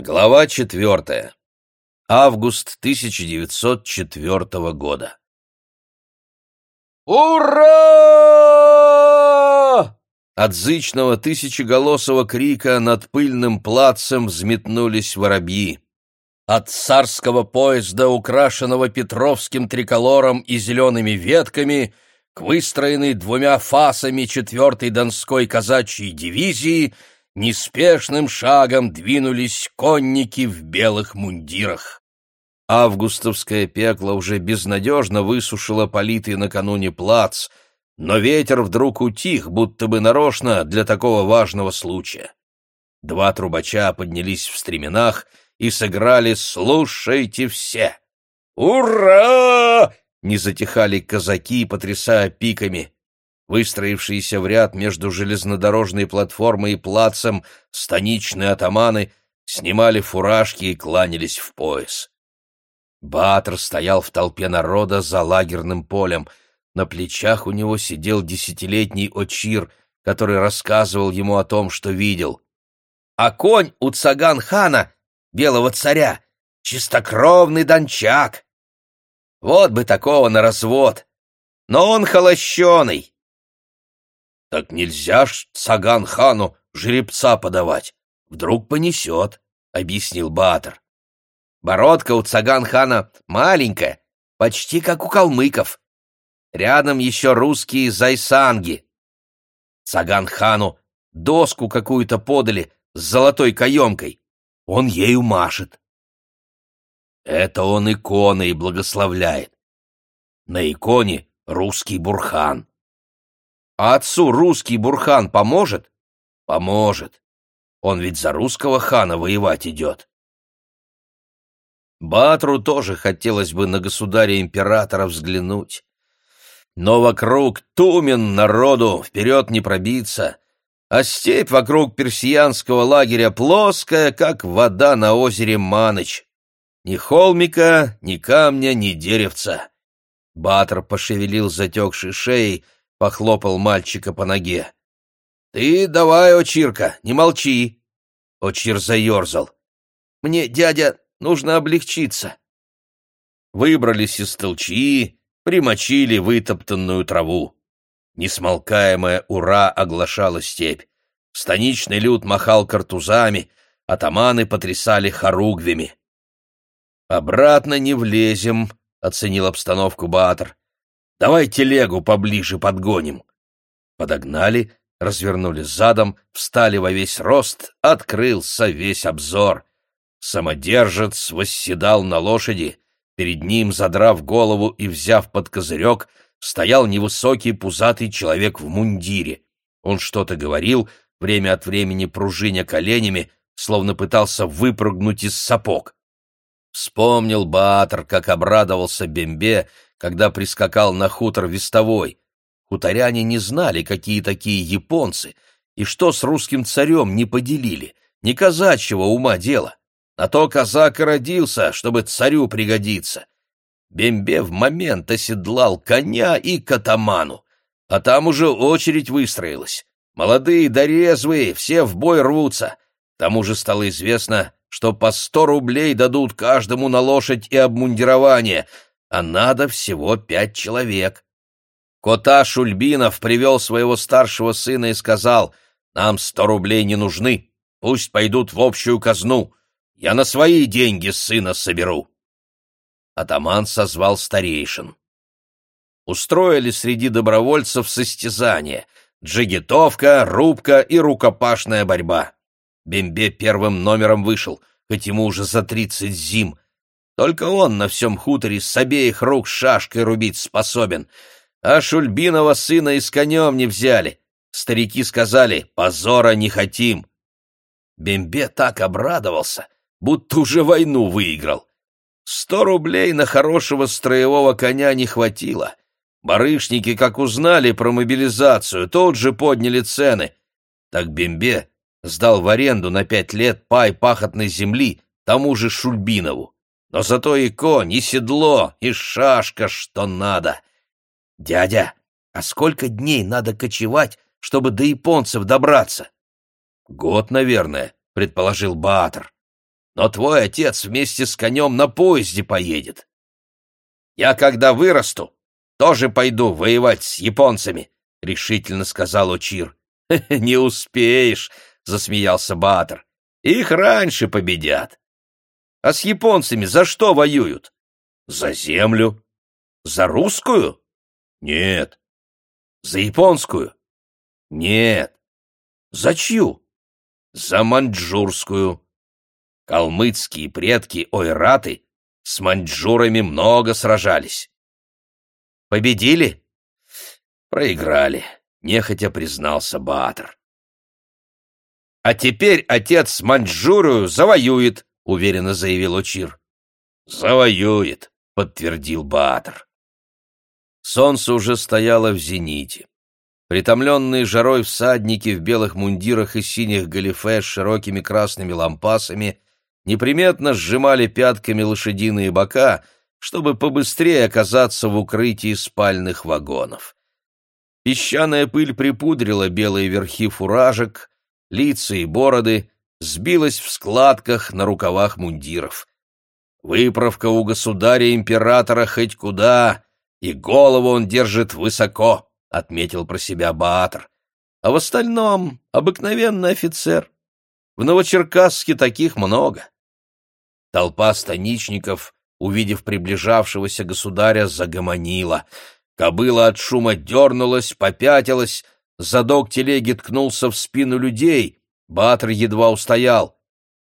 Глава четвертая. Август 1904 года. «Ура!» От зычного тысячеголосого крика над пыльным плацем взметнулись воробьи. От царского поезда, украшенного петровским триколором и зелеными ветками, к выстроенной двумя фасами четвертой Донской казачьей дивизии — неспешным шагом двинулись конники в белых мундирах. Августовское пекло уже безнадежно высушило политый накануне плац, но ветер вдруг утих, будто бы нарочно для такого важного случая. Два трубача поднялись в стременах и сыграли «Слушайте все!» «Ура!» — не затихали казаки, потрясая пиками. Выстроившиеся в ряд между железнодорожной платформой и плацем станичные атаманы снимали фуражки и кланялись в пояс. Баатр стоял в толпе народа за лагерным полем. На плечах у него сидел десятилетний Очир, который рассказывал ему о том, что видел. А конь у Цаган-хана, белого царя, чистокровный дончак. Вот бы такого на развод. Но он холощеный, так нельзя ж Цаган-хану жеребца подавать. Вдруг понесет, — объяснил Баатр. Бородка у Цаган-хана маленькая, почти как у калмыков. Рядом еще русские зайсанги. Цаган-хану доску какую-то подали с золотой каемкой. Он ею машет. Это он иконой благословляет. На иконе русский бурхан. А отцу русский Бурхан поможет? Поможет. Он ведь за русского хана воевать идет. Батру тоже хотелось бы на государя-императора взглянуть. Но вокруг тумен народу, вперед не пробиться, а степь вокруг персиянского лагеря плоская, как вода на озере Маныч. Ни холмика, ни камня, ни деревца. Батр пошевелил затекшей шеей, похлопал мальчика по ноге. «Ты давай, Очирка, не молчи!» Очир заерзал. «Мне, дядя, нужно облегчиться». Выбрались из толчии, примочили вытоптанную траву. Несмолкаемое «Ура!» оглашало степь. Станичный люд махал картузами, атаманы потрясали хоругвями. «Обратно не влезем», — оценил обстановку Баатр. Давай телегу поближе подгоним. Подогнали, развернули задом, встали во весь рост, открылся весь обзор. Самодержец восседал на лошади, перед ним, задрав голову и взяв под козырек, стоял невысокий пузатый человек в мундире. Он что-то говорил, время от времени пружиня коленями, словно пытался выпрыгнуть из сапог. Вспомнил Баатр, как обрадовался Бембе, когда прискакал на хутор вестовой. Хуторяне не знали, какие такие японцы, и что с русским царем не поделили, не казачьего ума дело. На то казак и родился, чтобы царю пригодиться. Бембе в момент оседлал коня и катаману, а там уже очередь выстроилась. Молодые да резвые, все в бой рвутся. К тому же стало известно, что по сто рублей дадут каждому на лошадь и обмундирование, а надо всего пять человек. Кота Шульбинов привел своего старшего сына и сказал, «Нам сто рублей не нужны, пусть пойдут в общую казну, я на свои деньги сына соберу». Атаман созвал старейшин. Устроили среди добровольцев состязание — джигитовка, рубка и рукопашная борьба. Бембе первым номером вышел, хоть ему уже за тридцать зим — только он на всем хуторе с обеих рук шашкой рубить способен. А Шульбинова сына и с конем не взяли. Старики сказали, позора не хотим. Бембе так обрадовался, будто уже войну выиграл. Сто рублей на хорошего строевого коня не хватило. Барышники, как узнали про мобилизацию, тут же подняли цены. Так Бембе сдал в аренду на пять лет пай пахотной земли тому же Шульбинову но зато и конь, и седло, и шашка, что надо. Дядя, а сколько дней надо кочевать, чтобы до японцев добраться? Год, наверное, предположил Баатр. но твой отец вместе с конем на поезде поедет. Я, когда вырасту, тоже пойду воевать с японцами, — решительно сказал Очир. — Не успеешь, — засмеялся Баатр. — Их раньше победят. А с японцами за что воюют? За землю. За русскую? Нет. За японскую? Нет. За чью? За маньчжурскую. Калмыцкие предки ойраты с маньчжурами много сражались. Победили? Проиграли, нехотя признался Баатр. А теперь отец Маньчжурию завоюет, уверенно заявил Очир. Завоюет, подтвердил Баатр. Солнце уже стояло в зените. Притомленные жарой всадники в белых мундирах и синих галифе с широкими красными лампасами неприметно сжимали пятками лошадиные бока, чтобы побыстрее оказаться в укрытии спальных вагонов. Песчаная пыль припудрила белые верхи фуражек, лица и бороды, сбилась в складках на рукавах мундиров. Выправка у государя-императора хоть куда, и голову он держит высоко, — отметил про себя Баатр. А в остальном обыкновенный офицер. В Новочеркасске таких много. Толпа станичников, увидев приближавшегося государя, загомонила. Кобыла от шума дернулась, попятилась, задок телеги ткнулся в спину людей. Батр едва устоял.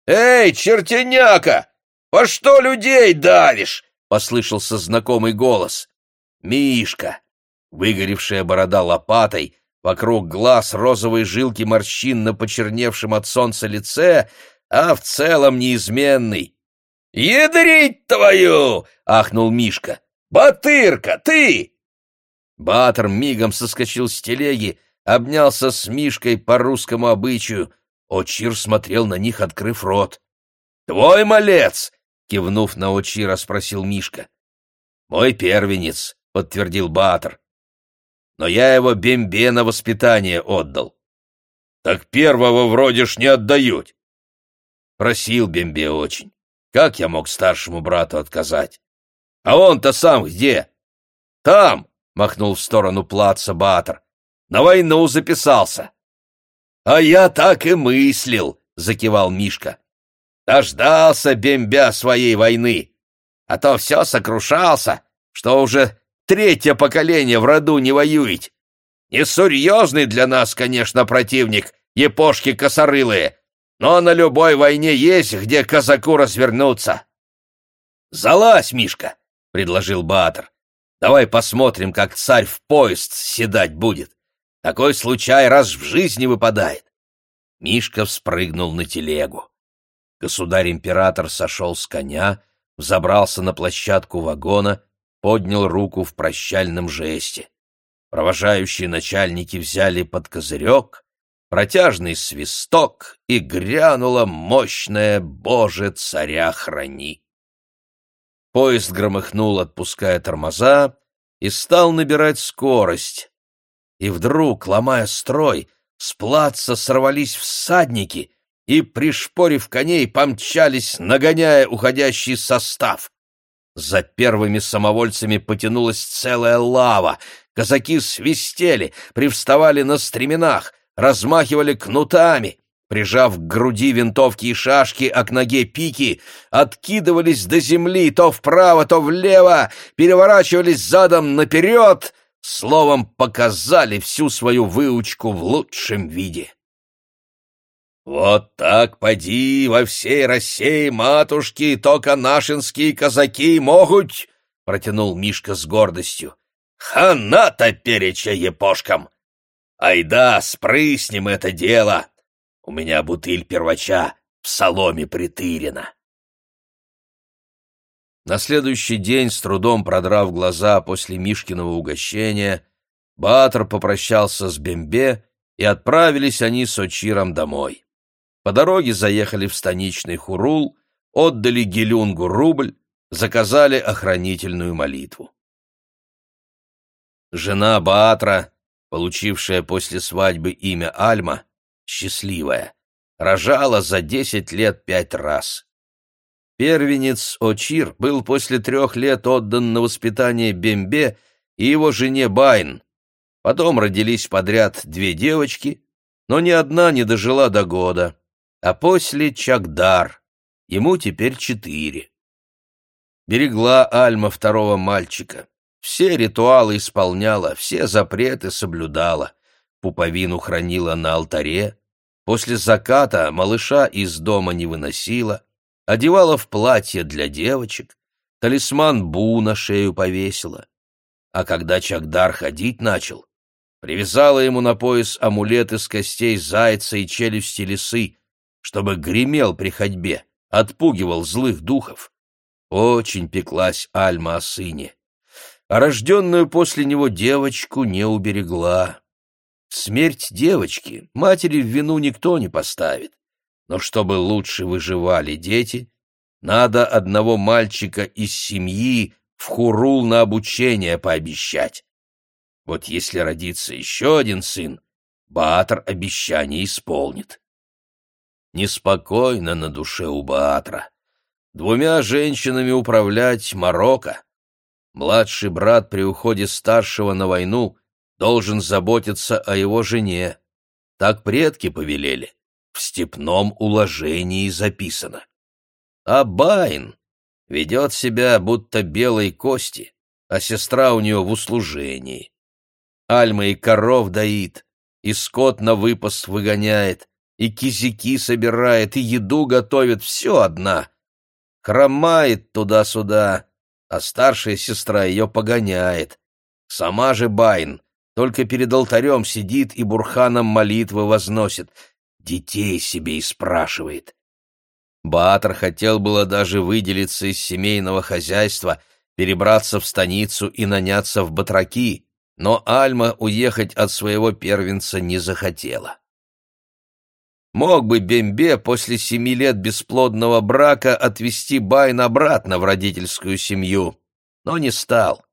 «Эй, чертеняка! По что людей давишь?» — послышался знакомый голос. «Мишка!» Выгоревшая борода лопатой, вокруг глаз розовые жилки морщин на почерневшем от солнца лице, а в целом неизменный. «Ядрить твою!» — ахнул Мишка. «Батырка, ты!» Батор мигом соскочил с телеги, обнялся с Мишкой по русскому обычаю. Очир смотрел на них, открыв рот. «Твой малец!» — кивнув на Очира, спросил Мишка. «Мой первенец», — подтвердил Батор. «Но я его Бембе на воспитание отдал». «Так первого вроде ж не отдают». Просил Бембе очень. Как я мог старшему брату отказать? А он-то сам где? Там, махнул в сторону плаца Батор. На войну записался. А я так и мыслил, закивал Мишка. Дождался Бембя своей войны. А то все сокрушался, что уже третье поколение в роду не воюет. Несерьезный для нас, конечно, противник, епошки косорылые, но на любой войне есть, где казаку развернуться. «Залазь, Мишка!» — предложил Баатр. «Давай посмотрим, как царь в поезд седать будет. Такой случай раз в жизни выпадает». Мишка вспрыгнул на телегу. Государь-император сошел с коня, взобрался на площадку вагона, поднял руку в прощальном жесте. Провожающие начальники взяли под козырек, протяжный свисток, и грянула мощная «Боже, царя храни!». Поезд громыхнул, отпуская тормоза, и стал набирать скорость. И вдруг, ломая строй, с плаца сорвались всадники и, пришпорив коней, помчались, нагоняя уходящий состав. За первыми самовольцами потянулась целая лава. Казаки свистели, привставали на стременах — размахивали кнутами, прижав к груди винтовки и шашки, а к ноге пики, откидывались до земли то вправо, то влево, переворачивались задом наперед, словом, показали всю свою выучку в лучшем виде. «Вот так поди во всей России матушки, только нашинские казаки могут!» — протянул Мишка с гордостью. «Хана-то переча епошкам! Айда, спрыснем это дело! У меня бутыль первача в соломе притырена!» На следующий день, с трудом продрав глаза после Мишкиного угощения, Батр попрощался с Бембе, и отправились они с Очиром домой. По дороге заехали в станичный Хурул, отдали Гелюнгу рубль, заказали охранительную молитву. Жена Баатра, получившая после свадьбы имя Альма, счастливая, рожала за десять лет пять раз. Первенец Очир был после трех лет отдан на воспитание Бембе и его жене Байн. Потом родились подряд две девочки, но ни одна не дожила до года. А после Чагдар, ему теперь четыре. Берегла Альма второго мальчика. Все ритуалы исполняла, все запреты соблюдала. Пуповину хранила на алтаре. После заката малыша из дома не выносила. Одевала в платье для девочек. Талисман Бу на шею повесила. А когда Чагдар ходить начал, привязала ему на пояс амулет из костей зайца и челюсти лисы, чтобы гремел при ходьбе, отпугивал злых духов. Очень пеклась Альма о сыне а рожденную после него девочку не уберегла. Смерть девочки матери в вину никто не поставит, но чтобы лучше выживали дети, надо одного мальчика из семьи в хурул на обучение пообещать. Вот если родится еще один сын, Баатр обещание исполнит. Неспокойно на душе у Баатра. Двумя женщинами управлять Марокко. Младший брат при уходе старшего на войну должен заботиться о его жене. Так предки повелели. В степном уложении записано. А Байн ведет себя, будто белой кости, а сестра у нее в услужении. Альма и коров доит, и скот на выпас выгоняет, и кизики собирает, и еду готовит, все одна. Хромает туда-сюда, а старшая сестра ее погоняет. Сама же Байн только перед алтарем сидит и бурханом молитвы возносит, детей себе и спрашивает. Баатр хотел было даже выделиться из семейного хозяйства, перебраться в станицу и наняться в батраки, но Альма уехать от своего первенца не захотела. Мог бы Бембе после семи лет бесплодного брака отвезти Байн обратно в родительскую семью, но не стал.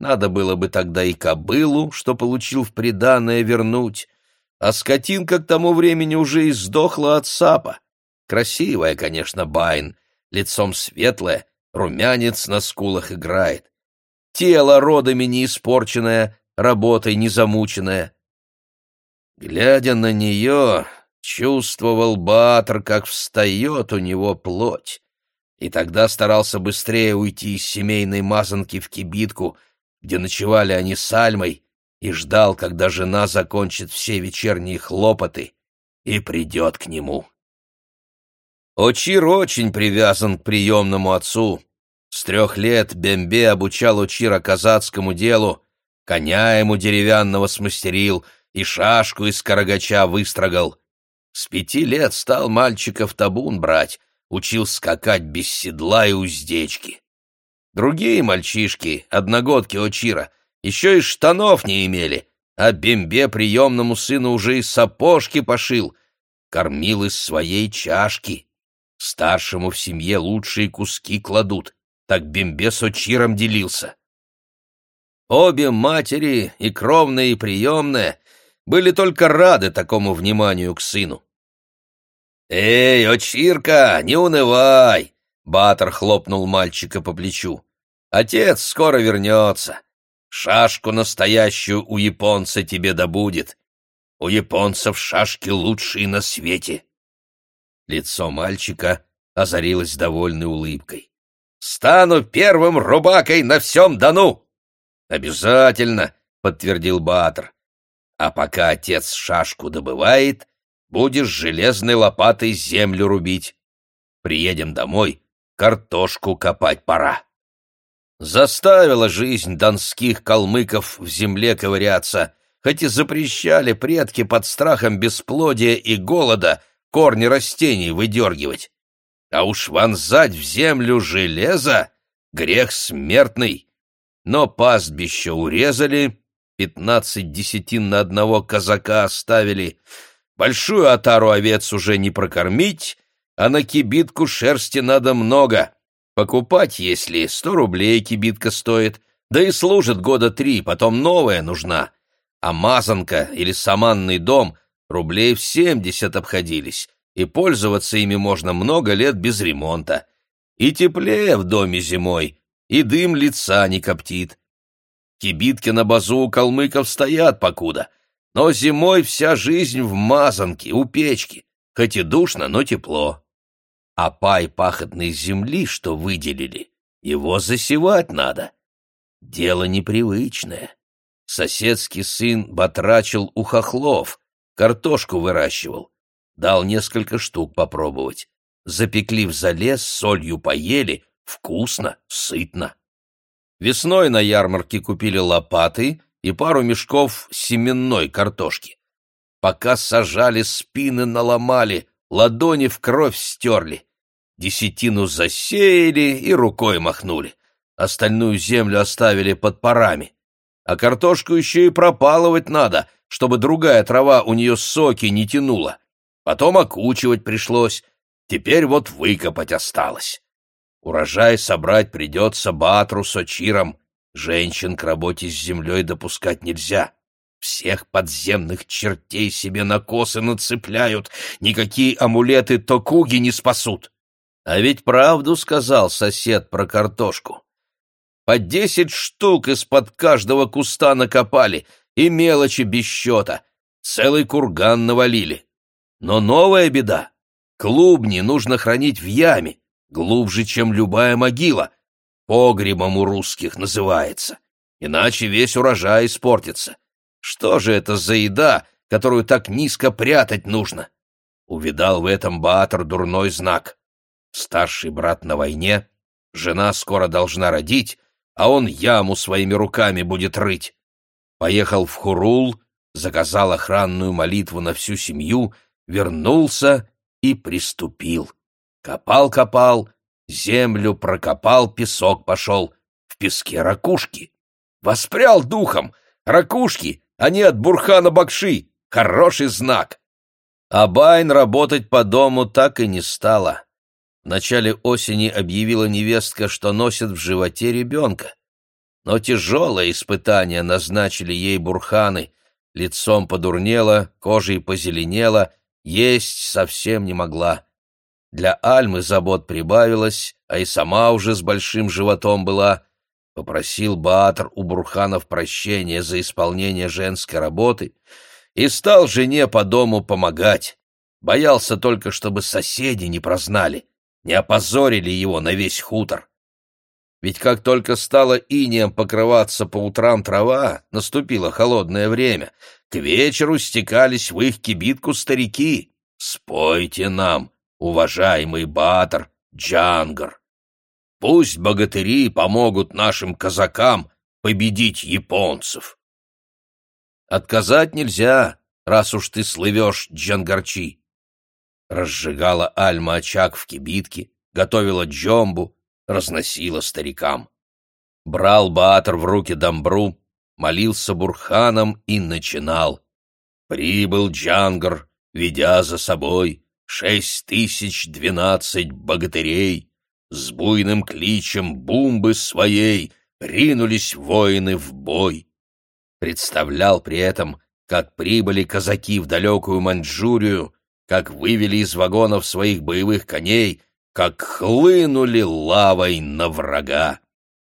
Надо было бы тогда и кобылу, что получил в приданое, вернуть, а скотинка к тому времени уже и сдохла от сапа. Красивая, конечно, Байн, лицом светлая, румянец на скулах играет. Тело родами не испорченное, работой не замученное. Глядя на нее, Чувствовал Батр, как встает у него плоть, и тогда старался быстрее уйти из семейной мазанки в кибитку, где ночевали они с Альмой, и ждал, когда жена закончит все вечерние хлопоты и придет к нему. Очир очень привязан к приемному отцу. С трех лет Бембе обучал Очира казацкому делу, коня ему деревянного смастерил и шашку из карагача выстрогал. С пяти лет стал мальчика в табун брать, учил скакать без седла и уздечки. Другие мальчишки, одногодки Очира, еще и штанов не имели, а Бембе приемному сыну уже и сапожки пошил, кормил из своей чашки. Старшему в семье лучшие куски кладут, так Бембе с Очиром делился. Обе матери, и кровная, и приемная, были только рады такому вниманию к сыну. «Эй, очирка, не унывай!» — Батор хлопнул мальчика по плечу. «Отец скоро вернется. Шашку настоящую у японца тебе добудет. У японцев шашки лучшие на свете». Лицо мальчика озарилось довольной улыбкой. «Стану первым рубакой на всем Дону!» «Обязательно!» — подтвердил Баатр. «А пока отец шашку добывает, будешь железной лопатой землю рубить. Приедем домой, картошку копать пора. Заставила жизнь донских калмыков в земле ковыряться, хоть и запрещали предки под страхом бесплодия и голода корни растений выдергивать. А уж вонзать в землю железо — грех смертный. Но пастбище урезали, пятнадцать десятин на одного казака оставили — Большую отару овец уже не прокормить, а на кибитку шерсти надо много. Покупать, если сто рублей кибитка стоит, да и служит года три, потом новая нужна. А мазанка или саманный дом рублей в семьдесят обходились, и пользоваться ими можно много лет без ремонта. и теплее в доме зимой, и дым лица не коптит. Кибитки на базу у калмыков стоят покуда, но зимой вся жизнь в мазанке, у печки, хоть и душно, но тепло. А пай пахотной земли, что выделили, его засевать надо. Дело непривычное. Соседский сын батрачил у хохлов, картошку выращивал. Дал несколько штук попробовать. Запекли в зале, с солью поели, вкусно, сытно. Весной на ярмарке купили лопаты и пару мешков семенной картошки. Пока сажали, спины наломали, ладони в кровь стерли. Десятину засеяли и рукой махнули. Остальную землю оставили под парами а картошку еще и пропалывать надо, чтобы другая трава у нее соки не тянула. Потом окучивать пришлось, теперь вот выкопать осталось. Урожай собрать придется Батру с Очиром, женщин к работе с землей допускать нельзя. Всех подземных чертей себе на косы нацепляют, никакие амулеты Токуги не спасут. А ведь правду сказал сосед про картошку. По десять штук из-под каждого куста накопали, и мелочи без счета. Целый курган навалили. Но новая беда. Клубни нужно хранить в яме, глубже, чем любая могила. Погребом у русских называется. Иначе весь урожай испортится. Что же это за еда, которую так низко прятать нужно? Увидал в этом Баатр дурной знак. Старший брат на войне, жена скоро должна родить, а он яму своими руками будет рыть. Поехал в Хурул, заказал охранную молитву на всю семью, вернулся и приступил. Копал-копал, землю прокопал, песок пошел, в песке ракушки. Воспрял духом, ракушки, они от Бурхана Бакши, хороший знак. А Байн работать по дому так и не стала. В начале осени объявила невестка, что носит в животе ребенка. Но тяжелое испытание назначили ей бурханы. Лицом подурнело, кожей позеленело, есть совсем не могла. Для Альмы забот прибавилось, а и сама уже с большим животом была. Попросил Баатр у Бурханов прощения за исполнение женской работы и стал жене по дому помогать. Боялся только, чтобы соседи не прознали не опозорили его на весь хутор. Ведь как только стало инеем покрываться по утрам трава, наступило холодное время, к вечеру стекались в их кибитку старики. «Спойте нам, уважаемый Батор, Джангар! Пусть богатыри помогут нашим казакам победить японцев!» «Отказать нельзя, раз уж ты слывешь, Джангарчи!» Разжигала Альма очаг в кибитке, готовила джомбу, разносила старикам. Брал Баатр в руки дамбру, молился бурханом и начинал. Прибыл Джангар, ведя за собой шесть тысяч двенадцать богатырей, с буйным кличем бумбы своей ринулись воины в бой. Представлял при этом, как прибыли казаки в далекую Маньчжурию, как вывели из вагонов своих боевых коней, как хлынули лавой на врага.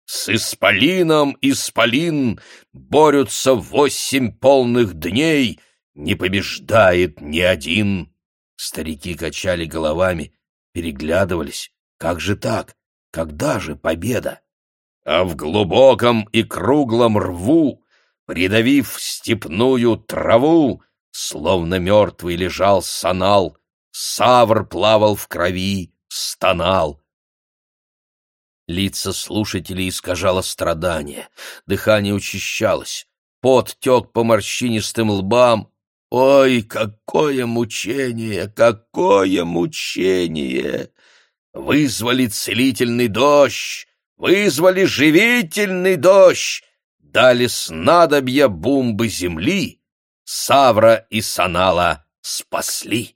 С Исполином Исполин борются восемь полных дней, не побеждает ни один. Старики качали головами, переглядывались. Как же так? Когда же победа? А в глубоком и круглом рву, придавив степную траву, Словно мертвый лежал санал, Савр плавал в крови, стонал. Лица слушателей искажало страдание, дыхание учащалось, пот тек по морщинистым лбам. Ой, какое мучение, какое мучение! Вызвали целительный дождь, вызвали живительный дождь, дали снадобья бумбы земли, Савра и Санала спасли.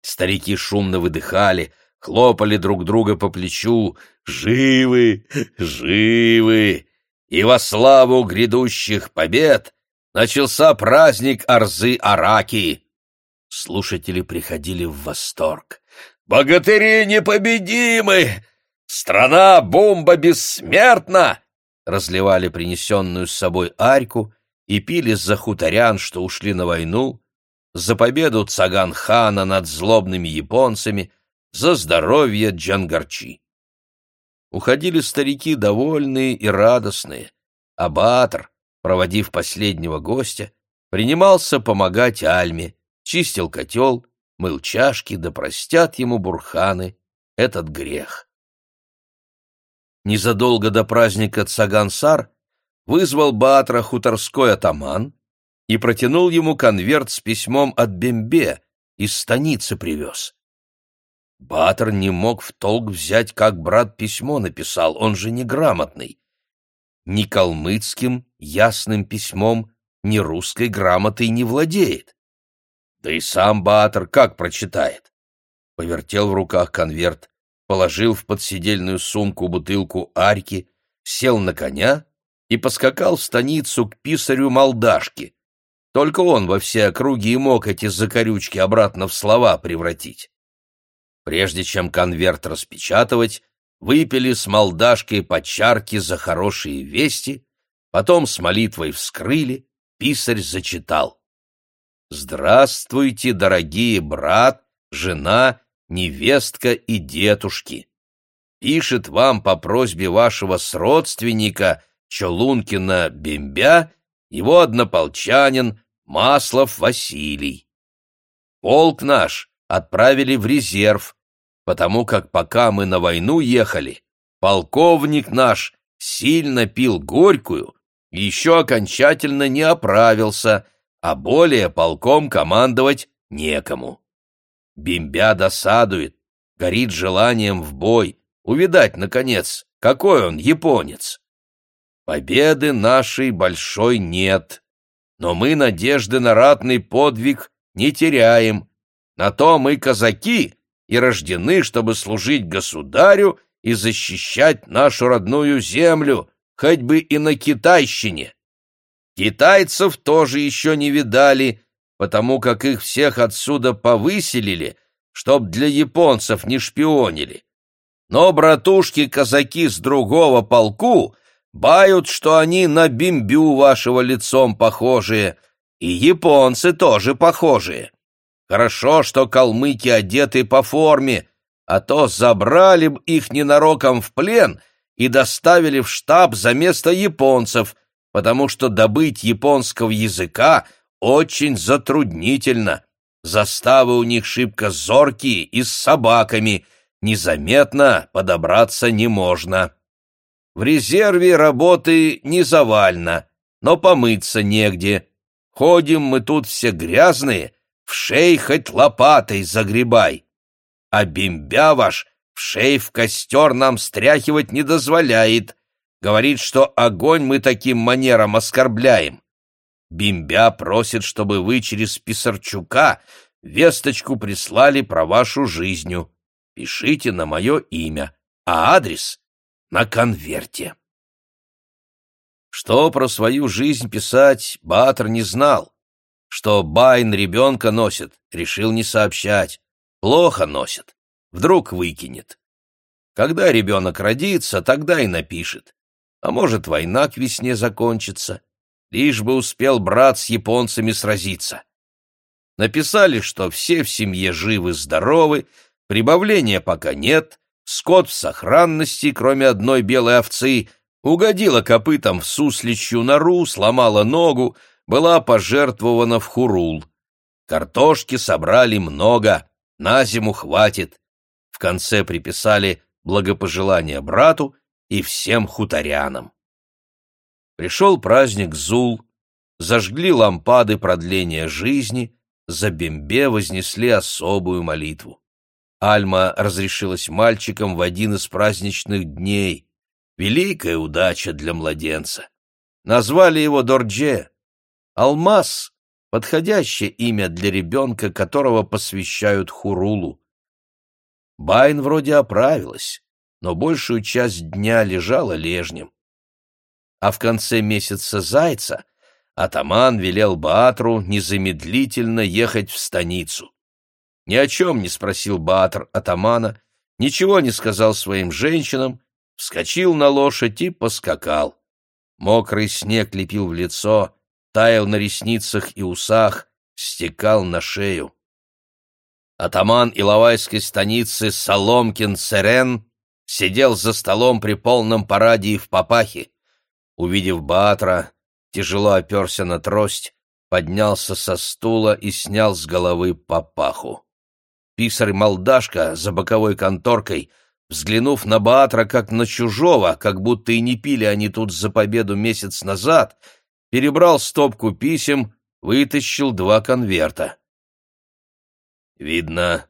Старики шумно выдыхали, хлопали друг друга по плечу. «Живы! Живы!» И во славу грядущих побед начался праздник Арзы-Араки. Слушатели приходили в восторг. Богатыри непобедимы! Страна бомба бессмертна!» Разливали принесенную с собой арьку и пили за хуторян, что ушли на войну, за победу Цаган-хана над злобными японцами, за здоровье Джангарчи. Уходили старики довольные и радостные, а Баатр, проводив последнего гостя, принимался помогать Альме, чистил котел, мыл чашки, да простят ему бурханы этот грех. Незадолго до праздника Цагансар вызвал Баатра хуторской атаман и протянул ему конверт с письмом от Бембе, из станицы привез. Батор не мог в толк взять, как брат письмо написал, он же неграмотный. Ни калмыцким ясным письмом, ни русской грамотой не владеет. Да и сам Баатр как прочитает? Повертел в руках конверт, положил в подсидельную сумку бутылку арьки, сел на коня и поскакал в станицу к писарю Молдашки. Только он во все округи и мог эти закорючки обратно в слова превратить. Прежде чем конверт распечатывать, выпили с молдашкой по чарке за хорошие вести, потом с молитвой вскрыли, писарь зачитал. «Здравствуйте, дорогие брат, жена, невестка и детушки! Пишет вам по просьбе вашего сродственника Чолункина Бембя его однополчанин Маслов Василий. Полк наш отправили в резерв, потому как пока мы на войну ехали, полковник наш сильно пил горькую и еще окончательно не оправился, а более полком командовать некому. Бимбя досадует, горит желанием в бой, увидать, наконец, какой он японец. Победы нашей большой нет, но мы надежды на ратный подвиг не теряем, на то мы казаки и рождены, чтобы служить государю и защищать нашу родную землю, хоть бы и на китайщине. Китайцев тоже еще не видали, потому как их всех отсюда повыселили, чтоб для японцев не шпионили. Но братушки-казаки с другого полку бают, что они на бимбю вашего лицом похожие, и японцы тоже похожие. Хорошо, что калмыки одеты по форме, а то забрали б их ненароком в плен и доставили в штаб за место японцев, потому что добыть японского языка очень затруднительно. Заставы у них шибко зоркие и с собаками, незаметно подобраться не можно. В резерве работы не завально, но помыться негде. Ходим мы тут все грязные, в шей хоть лопатой загребай. А бимбя ваш в шей в костер нам стряхивать не дозволяет. Говорит, что огонь мы таким манером оскорбляем. Бимбя просит, чтобы вы через Писарчука весточку прислали про вашу жизнью. Пишите на мое имя, а адрес — на конверте. Что про свою жизнь писать, Батор не знал. Что Байн ребенка носит, решил не сообщать. Плохо носит. Вдруг выкинет. Когда ребенок родится, тогда и напишет. А может, война к весне закончится. Лишь бы успел брат с японцами сразиться. Написали, что все в семье живы-здоровы, прибавления пока нет, скот в сохранности, кроме одной белой овцы, угодила копытом в сусличью нору, сломала ногу, была пожертвована в Хурул. Картошки собрали много, на зиму хватит. В конце приписали благопожелание брату и всем хуторянам. Пришел праздник Зул, зажгли лампады продления жизни, за Бембе вознесли особую молитву. Альма разрешилась мальчикам в один из праздничных дней. Великая удача для младенца. Назвали его Дордже, Алмаз — подходящее имя для ребенка, которого посвящают Хурулу. Байн вроде оправилась, но большую часть дня лежала лежнем. А в конце месяца Зайца атаман велел Баатру незамедлительно ехать в станицу. Ни о чем не спросил Баатр атамана, ничего не сказал своим женщинам, вскочил на лошадь и поскакал. Мокрый снег лепил в лицо, таял на ресницах и усах, стекал на шею. Атаман Иловайской станицы Соломкин-Серен сидел за столом при полном параде и в папахе. Увидев Баатра, тяжело оперся на трость, поднялся со стула и снял с головы папаху. Писарь-молдашка за боковой конторкой, взглянув на Баатра как на чужого, как будто и не пили они тут за победу месяц назад, перебрал стопку писем, вытащил два конверта. «Видно,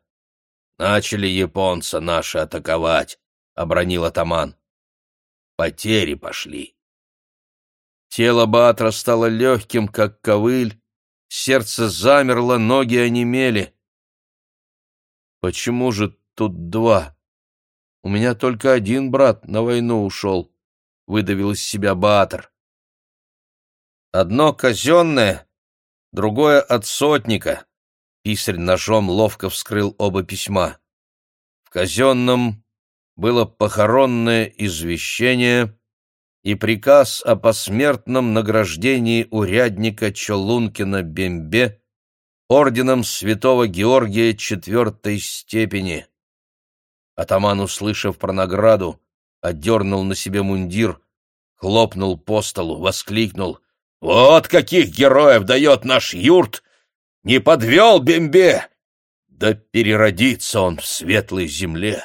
начали японца наши атаковать», — обронил атаман. «Потери пошли». Тело Баатра стало легким, как ковыль, сердце замерло, ноги онемели. «Почему же тут два? У меня только один брат на войну ушел», — выдавил из себя Баатр. «Одно казенное, другое от сотника», — писарь ножом ловко вскрыл оба письма. В казенном было похоронное извещение — и приказ о посмертном награждении урядника Чолункина Бембе орденом святого Георгия четвертой степени. Атаман, услышав про награду, отдернул на себе мундир, хлопнул по столу, воскликнул. «Вот каких героев дает наш юрт! Не подвел Бембе! Да переродится он в светлой земле!»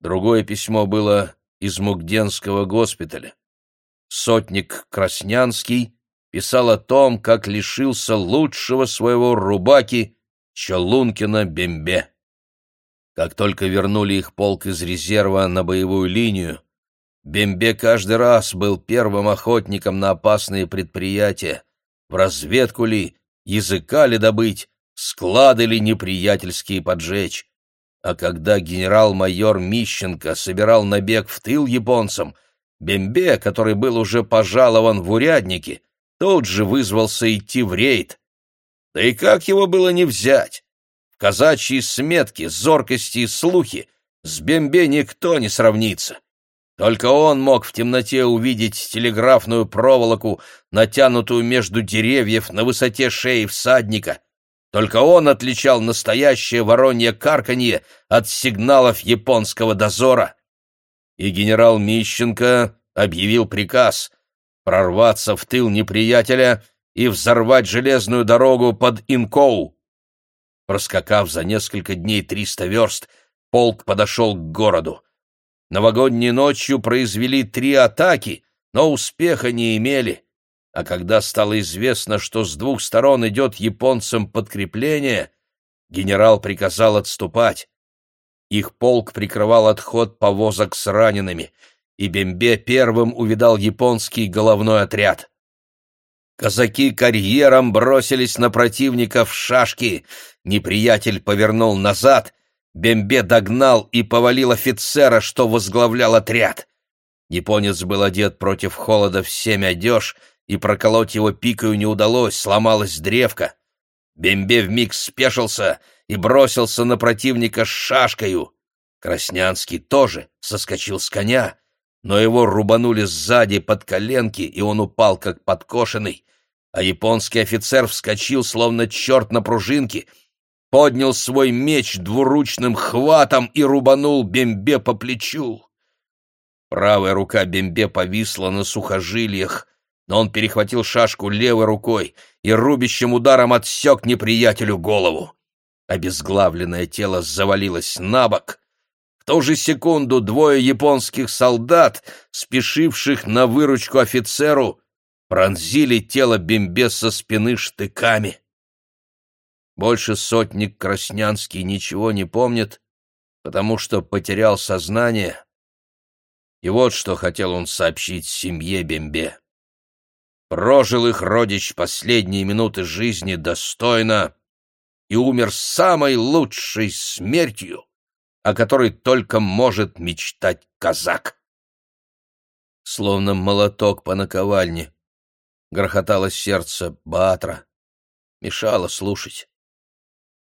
Другое письмо было из Мугденского госпиталя. Сотник Краснянский писал о том, как лишился лучшего своего рубаки Чалункина Бембе. Как только вернули их полк из резерва на боевую линию, Бембе каждый раз был первым охотником на опасные предприятия, в разведку ли, языка ли добыть, склады ли неприятельские поджечь. А когда генерал-майор Мищенко собирал набег в тыл японцам, Бембе, который был уже пожалован в урядники, тут же вызвался идти в рейд. Да и как его было не взять? В казачьи сметки, зоркости и слухи с Бембе никто не сравнится. Только он мог в темноте увидеть телеграфную проволоку, натянутую между деревьев на высоте шеи всадника — только он отличал настоящее воронье карканье от сигналов японского дозора. И генерал Мищенко объявил приказ прорваться в тыл неприятеля и взорвать железную дорогу под Инкоу. Проскакав за несколько дней триста верст, полк подошел к городу. Новогодней ночью произвели три атаки, но успеха не имели. А когда стало известно, что с двух сторон идет японцам подкрепление, генерал приказал отступать. Их полк прикрывал отход повозок с ранеными, и Бембе первым увидал японский головной отряд. Казаки карьером бросились на противника в шашки. Неприятель повернул назад. Бембе догнал и повалил офицера, что возглавлял отряд. Японец был одет против холода в семь одеж — и проколоть его пикою не удалось, сломалась древка. Бембе вмиг спешился и бросился на противника с шашкою. Краснянский тоже соскочил с коня, но его рубанули сзади под коленки, и он упал как подкошенный, а японский офицер вскочил, словно черт на пружинке, поднял свой меч двуручным хватом и рубанул Бембе по плечу. Правая рука Бембе повисла на сухожилиях, но он перехватил шашку левой рукой и рубящим ударом отсек неприятелю голову. Обезглавленное тело завалилось на бок. В ту же секунду двое японских солдат, спешивших на выручку офицеру, пронзили тело Бембе со спины штыками. Больше сотник Краснянский ничего не помнит, потому что потерял сознание. И вот что хотел он сообщить семье Бембе. Прожил их родич последние минуты жизни достойно и умер самой лучшей смертью, о которой только может мечтать казак. Словно молоток по наковальне, грохотало сердце Баатра, мешало слушать.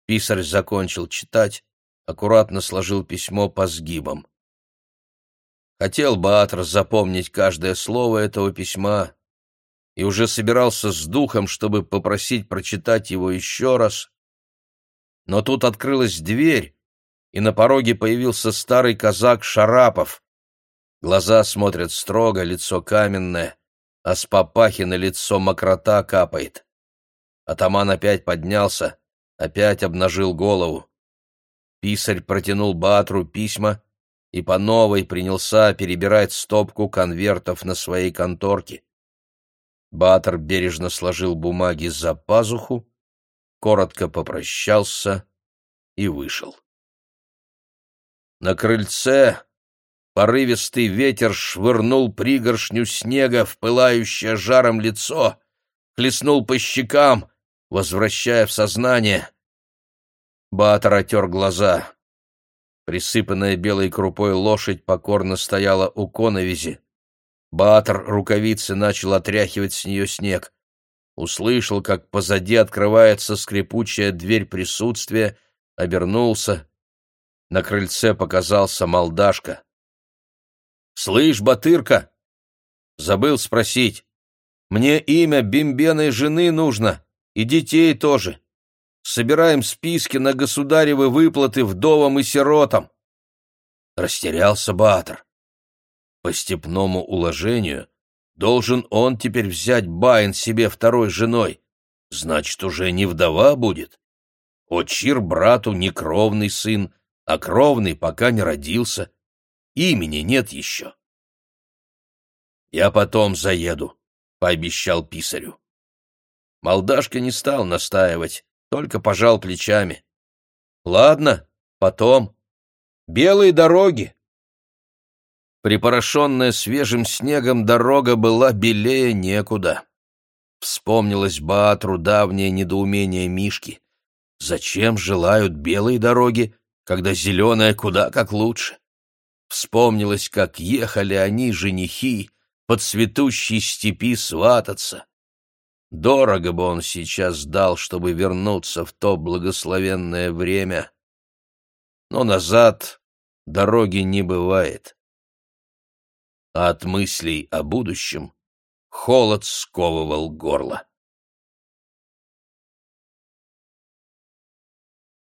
Писарь закончил читать, аккуратно сложил письмо по сгибам. Хотел Баатр запомнить каждое слово этого письма и уже собирался с духом, чтобы попросить прочитать его еще раз. Но тут открылась дверь, и на пороге появился старый казак Шарапов. Глаза смотрят строго, лицо каменное, а с папахи на лицо мокрота капает. Атаман опять поднялся, опять обнажил голову. Писарь протянул Батру письма и по новой принялся перебирать стопку конвертов на своей конторке. Батор бережно сложил бумаги за пазуху, коротко попрощался и вышел. На крыльце порывистый ветер швырнул пригоршню снега в пылающее жаром лицо, хлестнул по щекам, возвращая в сознание. Батор отер глаза. Присыпанная белой крупой лошадь покорно стояла у коновизи. Баатр рукавицы начал отряхивать с нее снег. Услышал, как позади открывается скрипучая дверь присутствия, обернулся. На крыльце показался молдашка. «Слышь, Батырка!» Забыл спросить. «Мне имя бимбеной жены нужно, и детей тоже. Собираем списки на государевы выплаты вдовам и сиротам». Растерялся Баатр. По степному уложению должен он теперь взять Баин себе второй женой. Значит, уже не вдова будет. Очир брату не кровный сын, а кровный пока не родился. Имени нет еще. «Я потом заеду», — пообещал писарю. Молдашка не стал настаивать, только пожал плечами. «Ладно, потом. Белые дороги, Припорошенная свежим снегом дорога была белее некуда. Вспомнилось Баатру давнее недоумение Мишки. Зачем желают белые дороги, когда зеленая куда как лучше? Вспомнилось, как ехали они, женихи, по цветущей степи свататься. Дорого бы он сейчас дал, чтобы вернуться в то благословенное время. Но назад дороги не бывает а от мыслей о будущем холод сковывал горло.